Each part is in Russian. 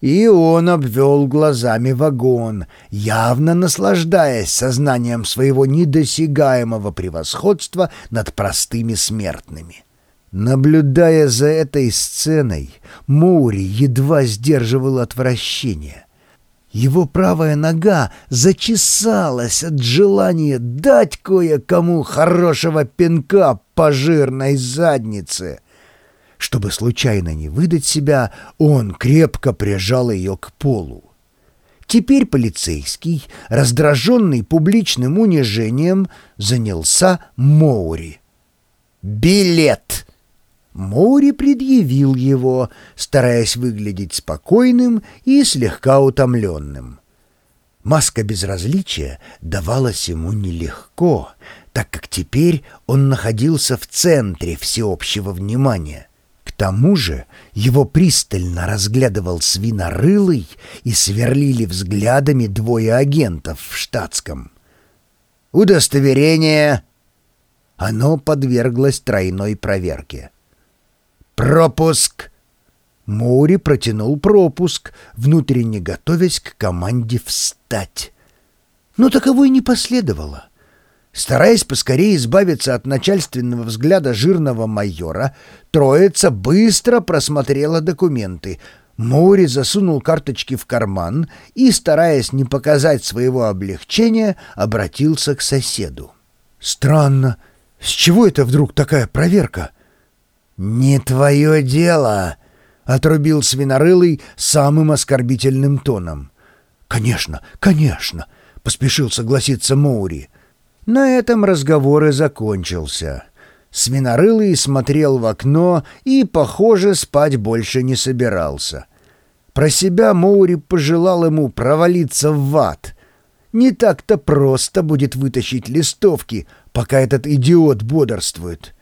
И он обвел глазами вагон, явно наслаждаясь сознанием своего недосягаемого превосходства над простыми смертными. Наблюдая за этой сценой, Моури едва сдерживал отвращение. Его правая нога зачесалась от желания дать кое-кому хорошего пинка по жирной заднице. Чтобы случайно не выдать себя, он крепко прижал ее к полу. Теперь полицейский, раздраженный публичным унижением, занялся Моури. «Билет!» Моури предъявил его, стараясь выглядеть спокойным и слегка утомленным. Маска безразличия давалась ему нелегко, так как теперь он находился в центре всеобщего внимания. Тому же его пристально разглядывал свинорылый и сверлили взглядами двое агентов в штатском. «Удостоверение!» Оно подверглось тройной проверке — «Пропуск!» Моури протянул пропуск, внутренне готовясь к команде «встать». Но таковой не последовало. Стараясь поскорее избавиться от начальственного взгляда жирного майора, троица быстро просмотрела документы. Моури засунул карточки в карман и, стараясь не показать своего облегчения, обратился к соседу. «Странно. С чего это вдруг такая проверка?» «Не твое дело!» — отрубил свинорылый самым оскорбительным тоном. «Конечно, конечно!» — поспешил согласиться Моури. На этом разговор и закончился. Свинорылый смотрел в окно и, похоже, спать больше не собирался. Про себя Моури пожелал ему провалиться в ад. Не так-то просто будет вытащить листовки, пока этот идиот бодрствует.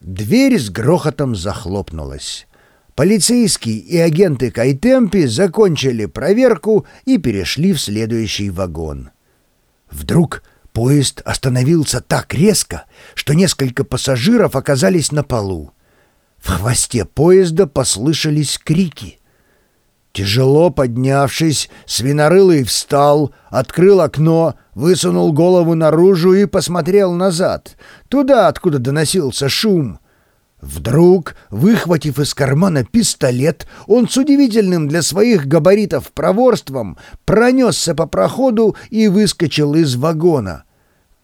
Дверь с грохотом захлопнулась. Полицейские и агенты Кайтемпи закончили проверку и перешли в следующий вагон. Вдруг поезд остановился так резко, что несколько пассажиров оказались на полу. В хвосте поезда послышались крики. Тяжело поднявшись, свинорылый встал, открыл окно, высунул голову наружу и посмотрел назад, туда, откуда доносился шум. Вдруг, выхватив из кармана пистолет, он с удивительным для своих габаритов проворством пронесся по проходу и выскочил из вагона.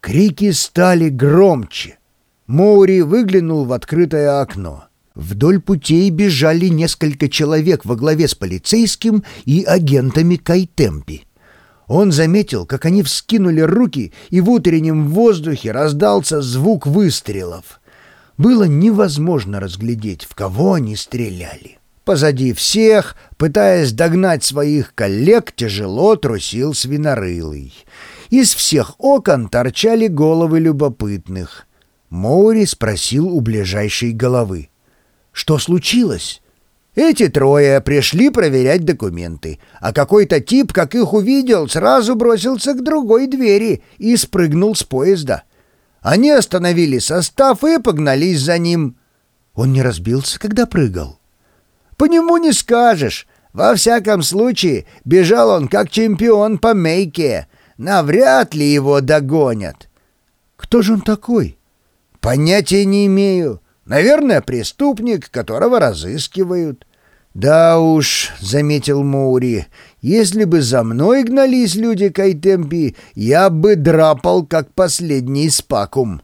Крики стали громче. Моури выглянул в открытое окно. Вдоль путей бежали несколько человек во главе с полицейским и агентами Кайтемпи. Он заметил, как они вскинули руки, и в утреннем воздухе раздался звук выстрелов. Было невозможно разглядеть, в кого они стреляли. Позади всех, пытаясь догнать своих коллег, тяжело трусил свинорылый. Из всех окон торчали головы любопытных. Моури спросил у ближайшей головы. «Что случилось?» Эти трое пришли проверять документы, а какой-то тип, как их увидел, сразу бросился к другой двери и спрыгнул с поезда. Они остановили состав и погнались за ним. Он не разбился, когда прыгал. По нему не скажешь. Во всяком случае, бежал он как чемпион по мейке. Навряд ли его догонят. Кто же он такой? Понятия не имею. Наверное, преступник, которого разыскивают. «Да уж», — заметил Моури, — «если бы за мной гнались люди Кайтемпи, я бы драпал, как последний спакум».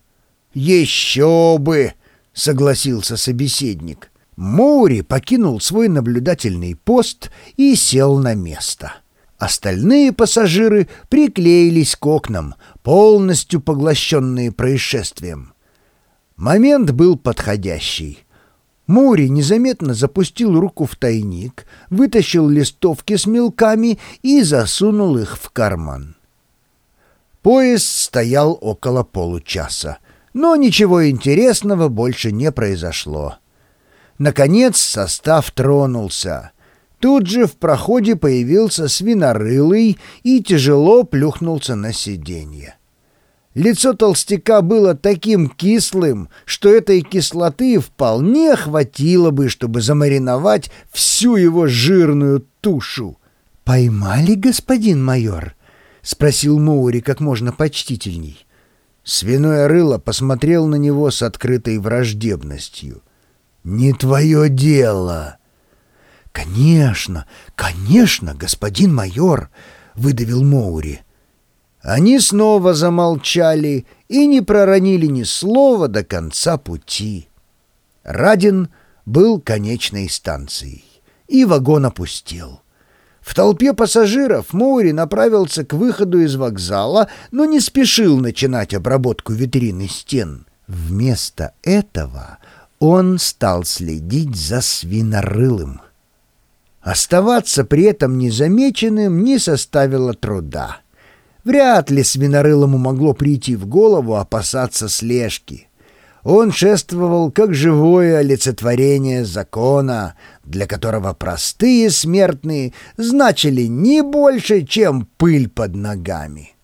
«Еще бы», — согласился собеседник. Моури покинул свой наблюдательный пост и сел на место. Остальные пассажиры приклеились к окнам, полностью поглощенные происшествием. Момент был подходящий. Мури незаметно запустил руку в тайник, вытащил листовки с мелками и засунул их в карман. Поезд стоял около получаса, но ничего интересного больше не произошло. Наконец состав тронулся. Тут же в проходе появился свинорылый и тяжело плюхнулся на сиденье. Лицо толстяка было таким кислым, что этой кислоты вполне хватило бы, чтобы замариновать всю его жирную тушу. «Поймали, господин майор?» — спросил Моури как можно почтительней. Свиное рыло посмотрел на него с открытой враждебностью. «Не твое дело!» «Конечно, конечно, господин майор!» — выдавил Моури. Они снова замолчали и не проронили ни слова до конца пути. Радин был конечной станцией, и вагон опустел. В толпе пассажиров Моури направился к выходу из вокзала, но не спешил начинать обработку витрины стен. Вместо этого он стал следить за свинорылым. Оставаться при этом незамеченным не составило труда. Вряд ли свинорылому могло прийти в голову опасаться слежки. Он шествовал как живое олицетворение закона, для которого простые смертные значили не больше, чем пыль под ногами.